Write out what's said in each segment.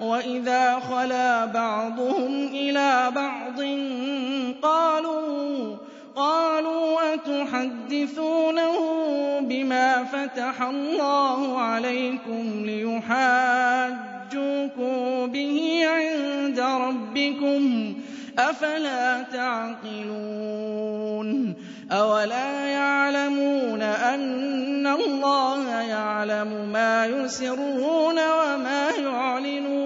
وَإِذَا خَلَا بَعْضُهُمْ إِلَى بَعْضٍ قَالُوا قَالُوا أَتُحَدِّثُونَهُ بِمَا فَتَحَ اللَّهُ عَلَيْكُمْ لِيُحَاجُّوكُم بِهِ عِندَ رَبِّكُمْ أَفَلَا تَعْقِلُونَ أَوَلَا يَعْلَمُونَ أَنَّ اللَّهَ يَعْلَمُ مَا يُسِرُّونَ وَمَا يُعْلِنُونَ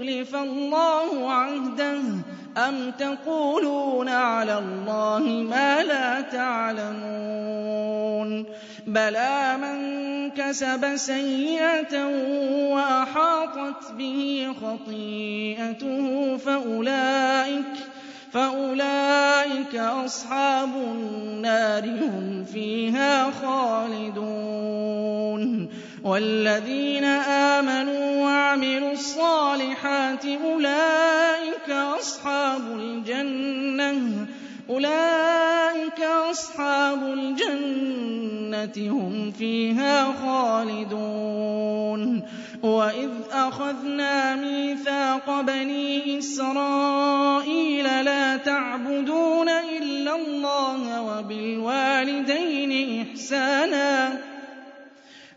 يخلف الله عهده أم تقولون على الله ما لا تعلمون بلى من كسب سيئة وأحاطت به خطيئته فأولئك فأولئك أصحاب النار هم فيها خالدون والذين آمنوا وَعَمِلُوا الصَّالِحَاتِ أُولَئِكَ أَصْحَابُ الْجَنَّةِ أُولَئِكَ أَصْحَابُ الْجَنَّةِ هُمْ فِيهَا خَالِدُونَ وَإِذْ أَخَذْنَا مِيثَاقَ بَنِي إِسْرَائِيلَ لَا تَعْبُدُونَ إِلَّا اللَّهَ وَبِالْوَالِدَيْنِ إِحْسَانًا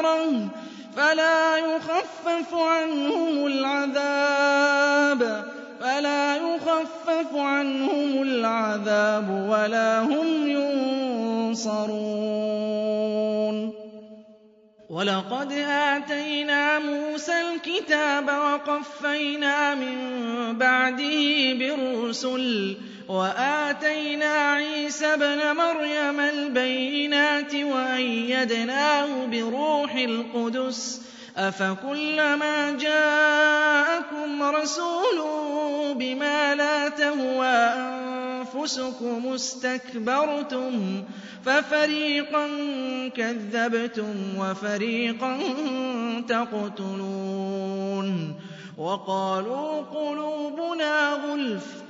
أجرهم فلا يخفف عنهم العذاب فلا يخفف عنهم العذاب ولا هم ينصرون ولقد آتينا موسى الكتاب وقفينا من بعده بالرسل وآتينا عيسى ابْنَ مريم البينات وأيدناه بروح القدس أفكلما جاءكم رسول بما لا تهوى أنفسكم استكبرتم ففريقا كذبتم وفريقا تقتلون وقالوا قلوبنا غلف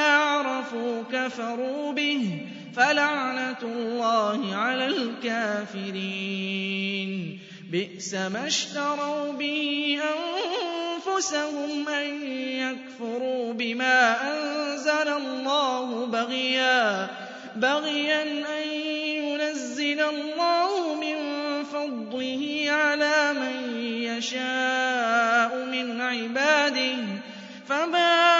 عرفوا كفروا به فلعنة الله على الكافرين بئس ما اشتروا به أنفسهم أن يكفروا بما أنزل الله بغيا بغيا أن ينزل الله من فضله على من يشاء من عباده فما